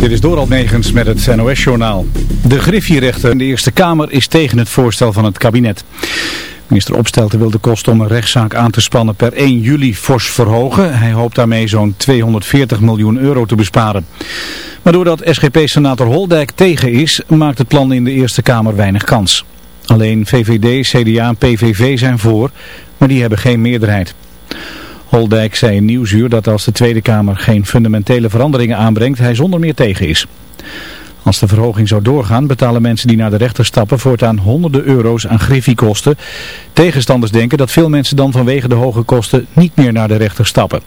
Dit is Doral Negens met het NOS-journaal. De griffierechter in de Eerste Kamer is tegen het voorstel van het kabinet. Minister Opstelten wil de kosten om een rechtszaak aan te spannen per 1 juli fors verhogen. Hij hoopt daarmee zo'n 240 miljoen euro te besparen. Maar doordat SGP-senator Holdijk tegen is, maakt het plan in de Eerste Kamer weinig kans. Alleen VVD, CDA en PVV zijn voor, maar die hebben geen meerderheid. Holdijk zei in Nieuwsuur dat als de Tweede Kamer geen fundamentele veranderingen aanbrengt, hij zonder meer tegen is. Als de verhoging zou doorgaan, betalen mensen die naar de rechter stappen voortaan honderden euro's aan griffiekosten. Tegenstanders denken dat veel mensen dan vanwege de hoge kosten niet meer naar de rechter stappen.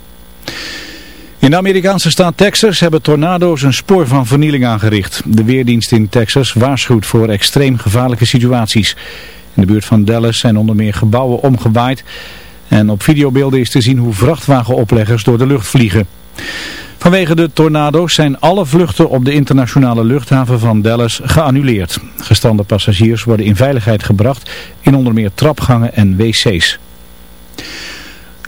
In de Amerikaanse staat Texas hebben tornado's een spoor van vernieling aangericht. De weerdienst in Texas waarschuwt voor extreem gevaarlijke situaties. In de buurt van Dallas zijn onder meer gebouwen omgewaaid en op videobeelden is te zien hoe vrachtwagenopleggers door de lucht vliegen. Vanwege de tornado's zijn alle vluchten op de internationale luchthaven van Dallas geannuleerd. Gestande passagiers worden in veiligheid gebracht in onder meer trapgangen en wc's.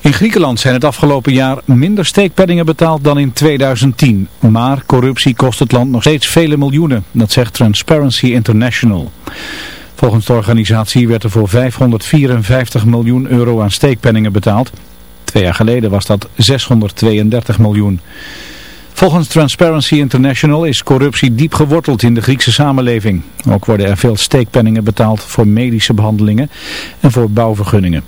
In Griekenland zijn het afgelopen jaar minder steekpenningen betaald dan in 2010. Maar corruptie kost het land nog steeds vele miljoenen, dat zegt Transparency International. Volgens de organisatie werd er voor 554 miljoen euro aan steekpenningen betaald. Twee jaar geleden was dat 632 miljoen. Volgens Transparency International is corruptie diep geworteld in de Griekse samenleving. Ook worden er veel steekpenningen betaald voor medische behandelingen en voor bouwvergunningen.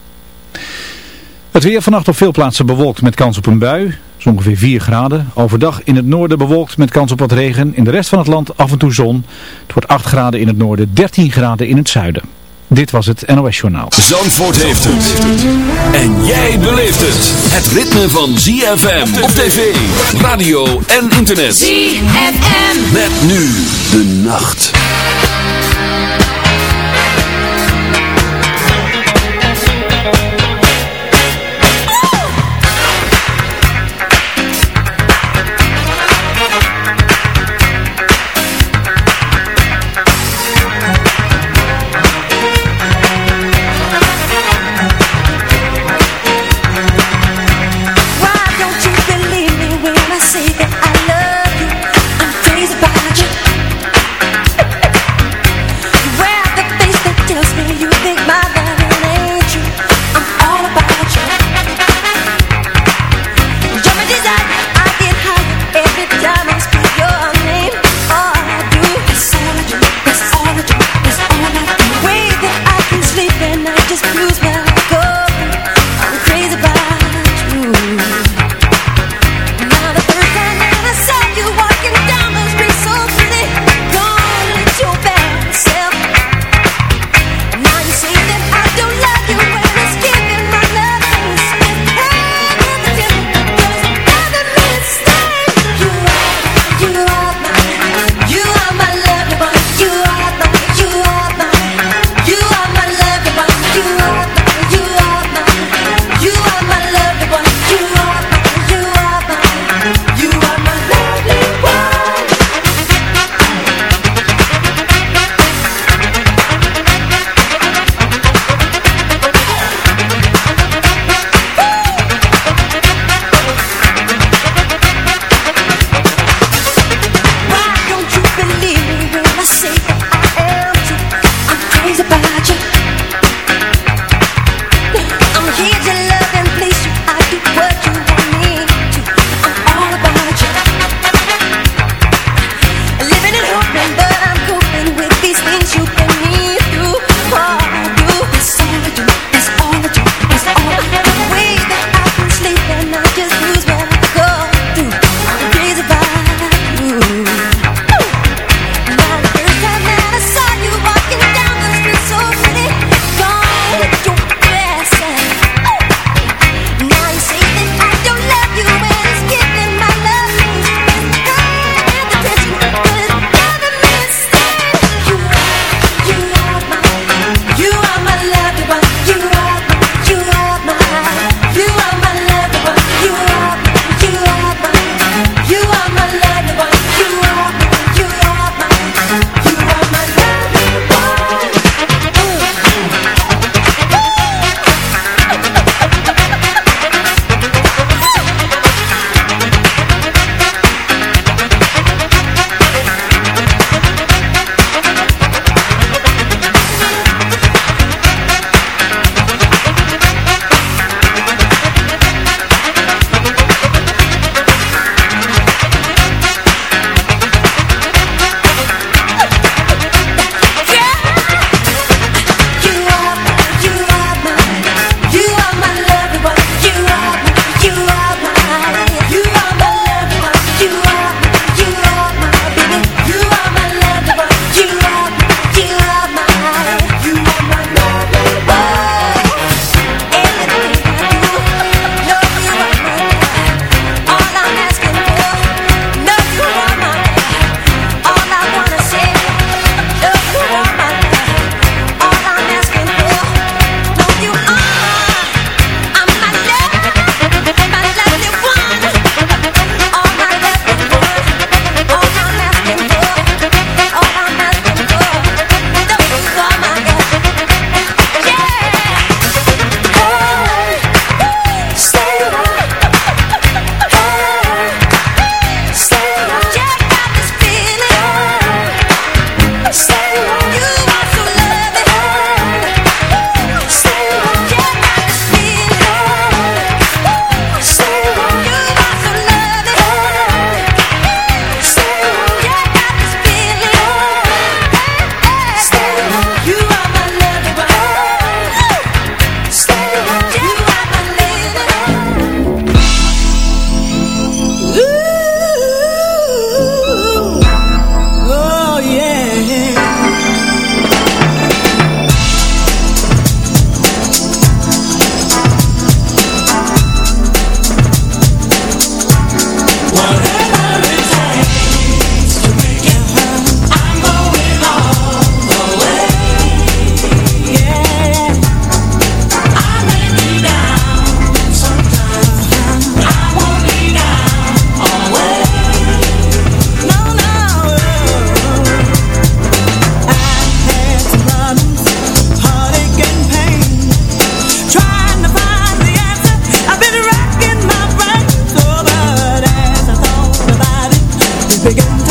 Het weer vannacht op veel plaatsen bewolkt met kans op een bui. Zo ongeveer 4 graden. Overdag in het noorden bewolkt met kans op wat regen. In de rest van het land af en toe zon. Het wordt 8 graden in het noorden, 13 graden in het zuiden. Dit was het NOS Journaal. Zandvoort heeft het. En jij beleeft het. Het ritme van ZFM op tv, radio en internet. ZFM. Met nu de nacht. Peguei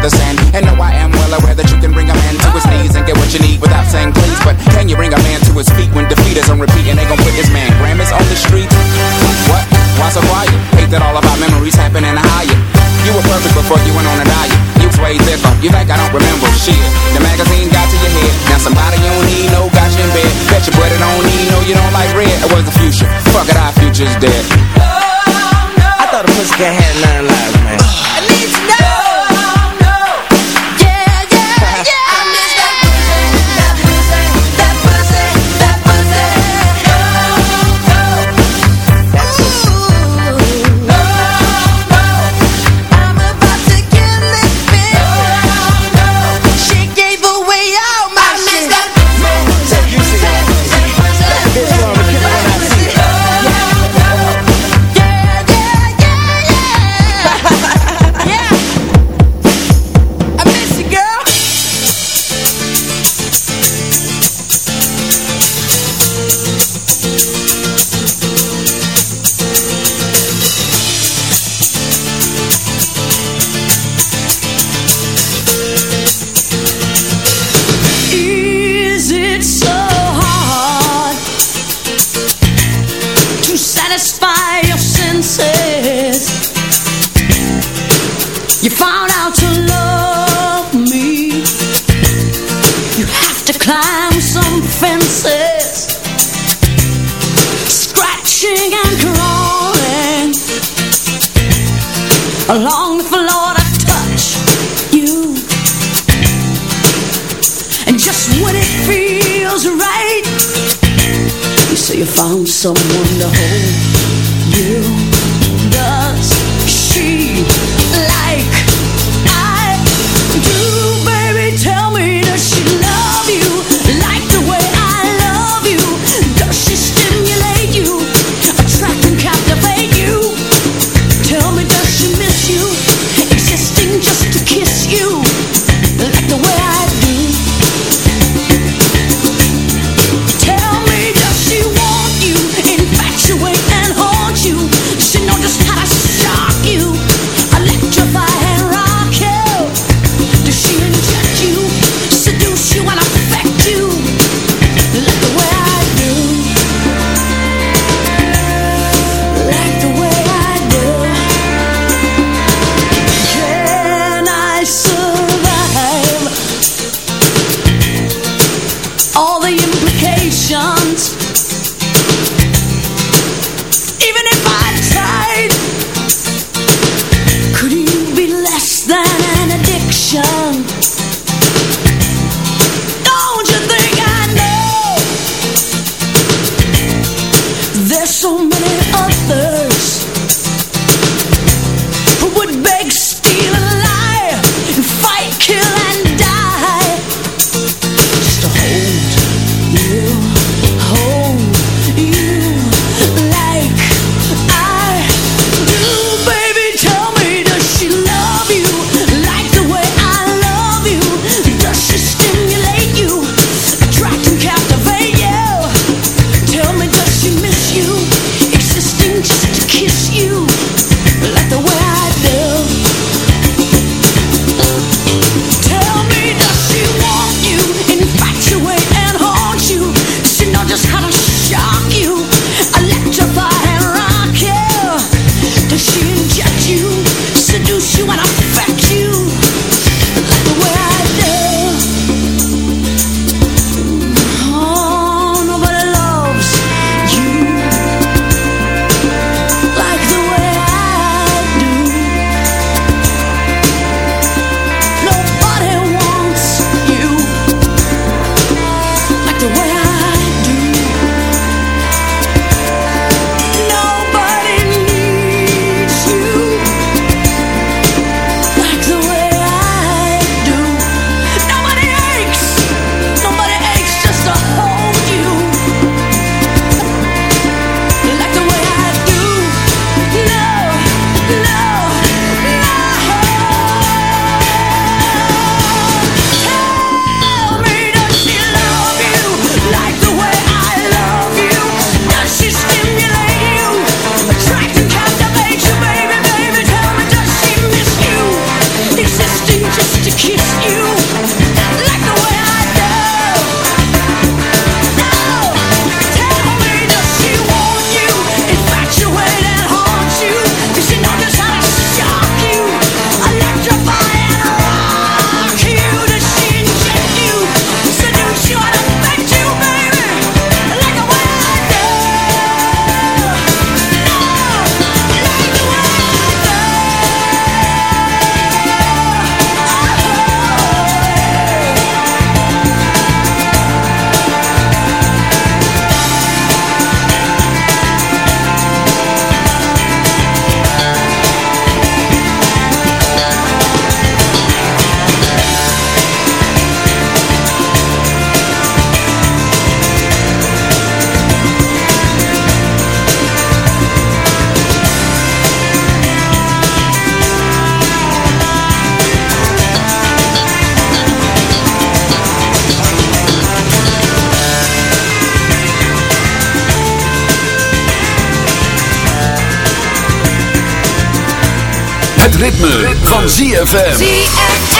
the sand. And know I am well aware that you can bring a man to his knees and get what you need without saying please. But can you bring a man to his feet when defeat is on repeat and they gon' put this man Grammys on the street? What? Why so quiet? Hate that all of our memories happen in higher. You were perfect before you went on a diet. You was way thicker. You think I don't remember shit? The magazine got to your head. Now somebody you don't need no got you in bed. Bet your brother don't need no you don't like red. It was the future. Fuck it, our future's dead. Oh, no. I thought a pussycat had nine lives, man. found someone to hold. Van. ZFM.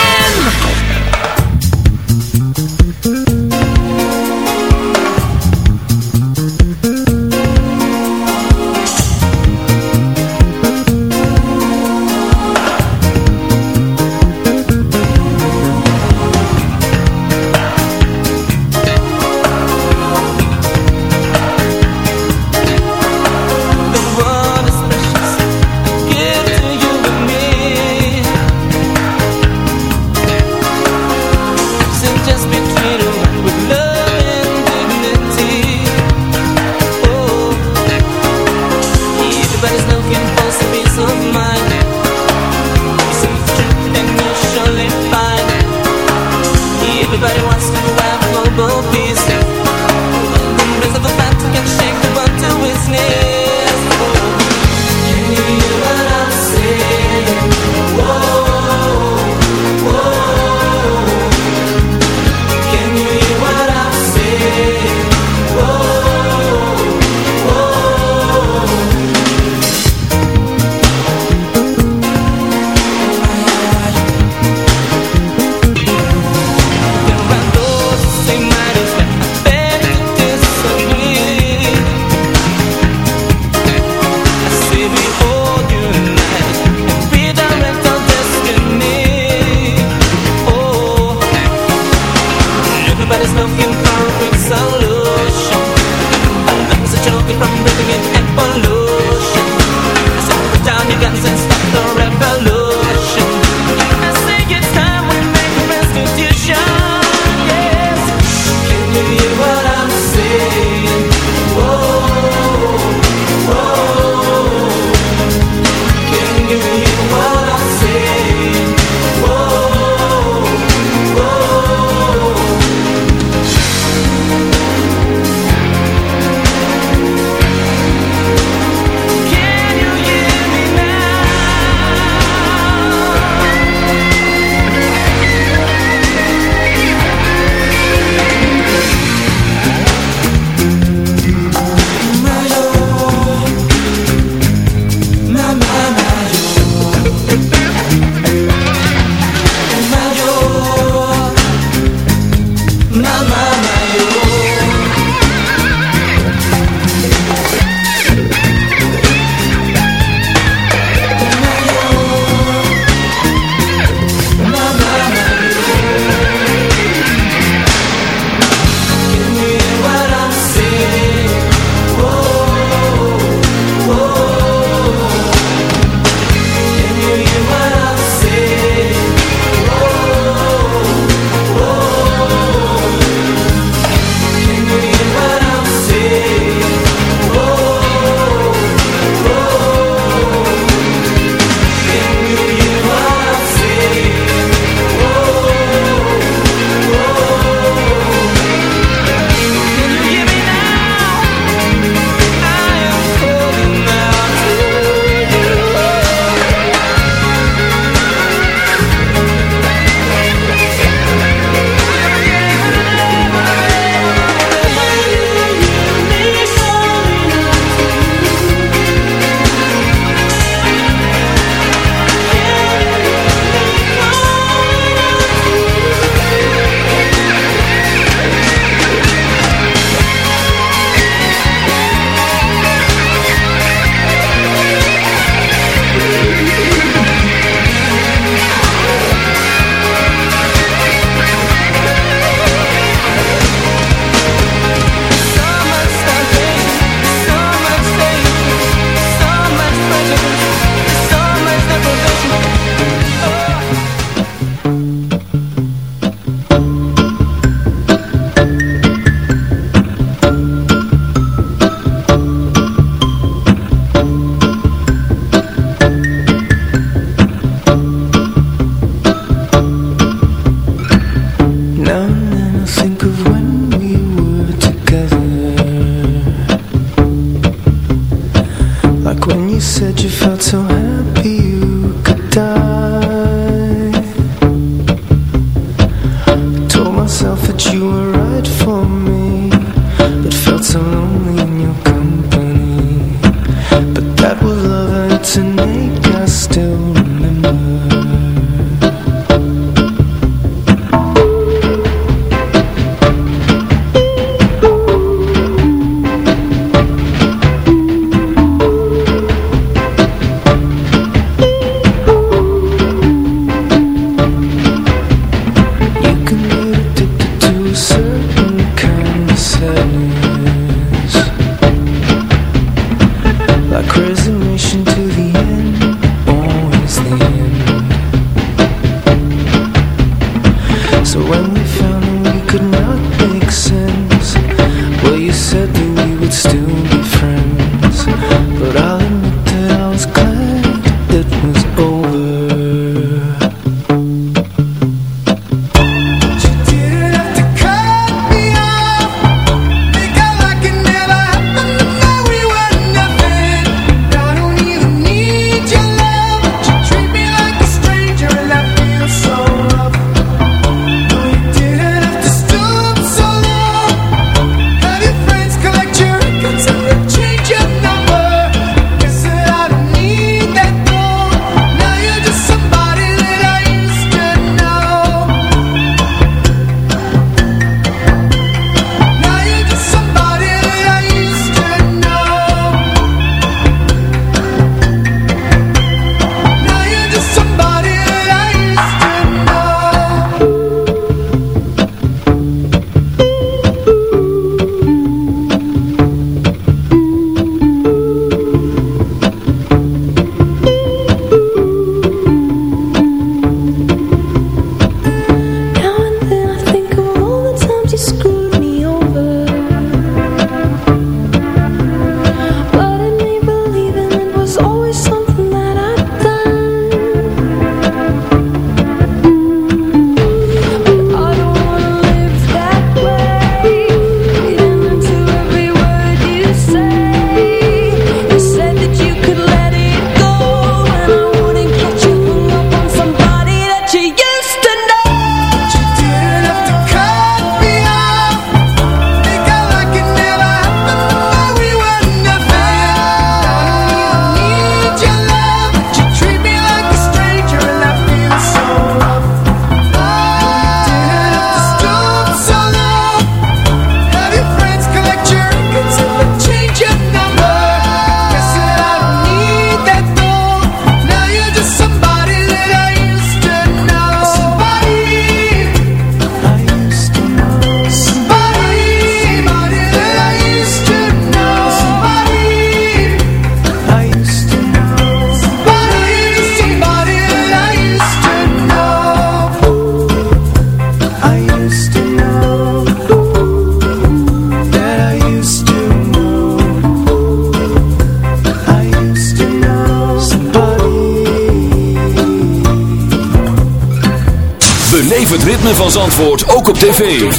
Ook op tv.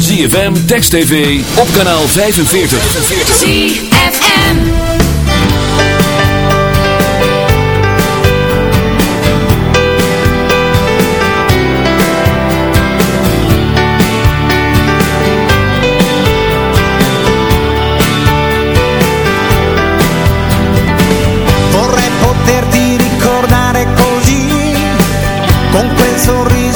ZFM, Text TV, op kanaal 45. ZFM Vorrei poterti ricordare così, con quel sorriso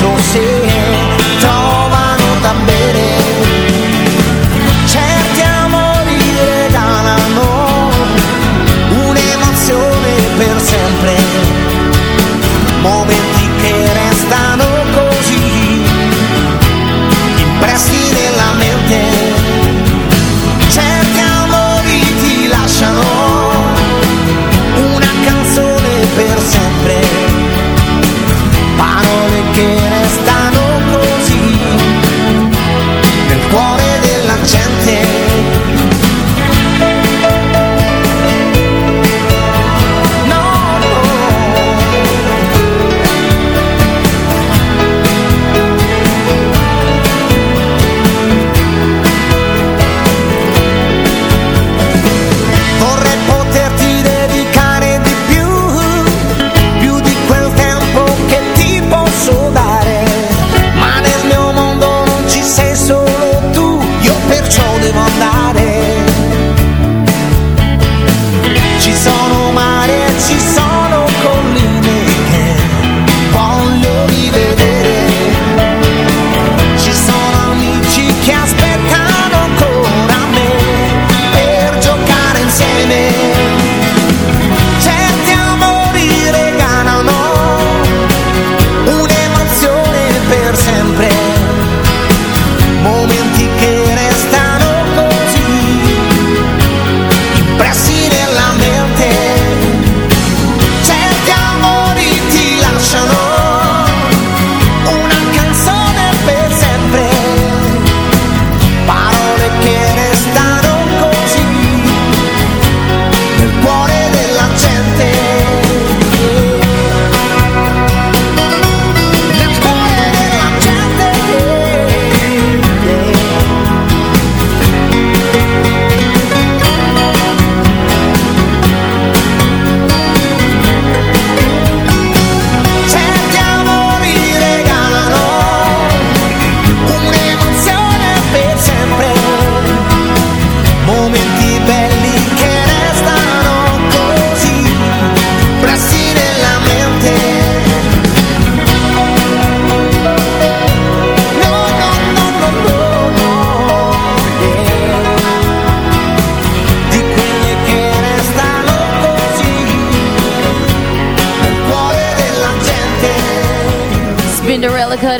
Don't say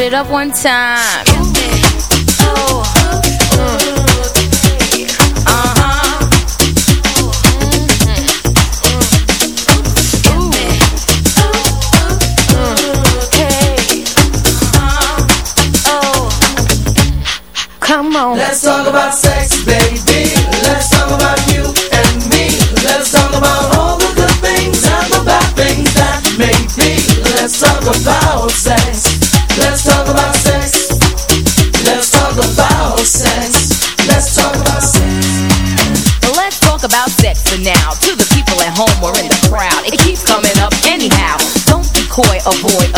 it up one time.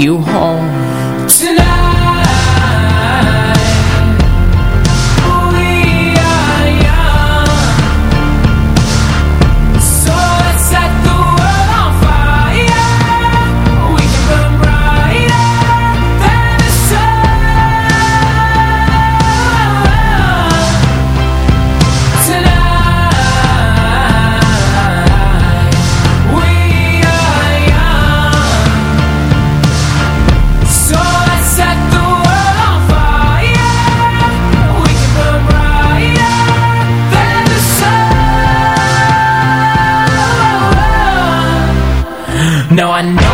you home Nou. I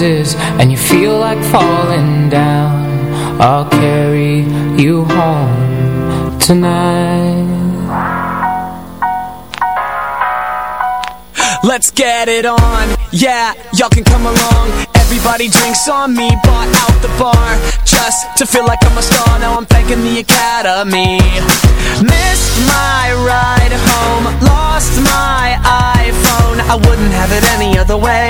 roses and you feel like falling down. I'll carry you home tonight. Let's get it on, yeah, y'all can come along. Everybody drinks on me, bought out the bar Just to feel like I'm a star, now I'm thanking the Academy. Missed my ride home, lost my iPhone. I wouldn't have it any other way.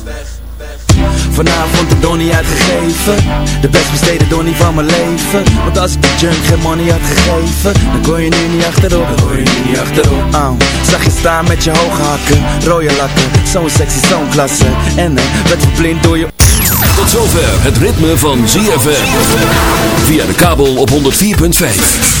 Vanavond de donnie uitgegeven. De best besteden donnie van mijn leven. Want als ik de junk geen money had gegeven Dan kon je nu niet achterop. Dan kon je nu niet achterop. Oh. Zag je staan met je hoge hakken Rode lakken. Zo'n sexy, zo'n klasse. En uh, werd verblind door je Tot zover het ritme van ZFM Via de kabel op 104.5